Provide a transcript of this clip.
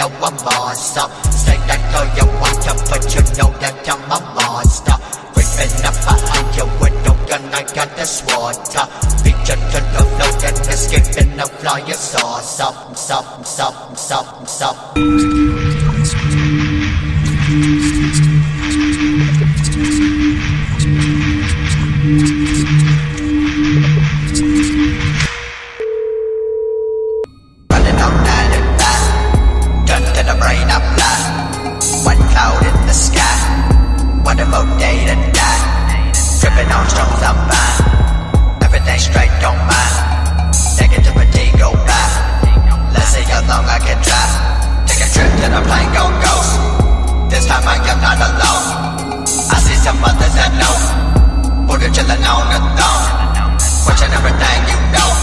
know I'm monster Say that all you want to, but you know that I'm a monster. Creeping up behind your window and I got this water? Featured to the floor, and escaping a flyer saucer Stop, stop, stop, stop, stop This time I am not alone. I see some others that know. Put a chillin' on the throne. Watching everything you know.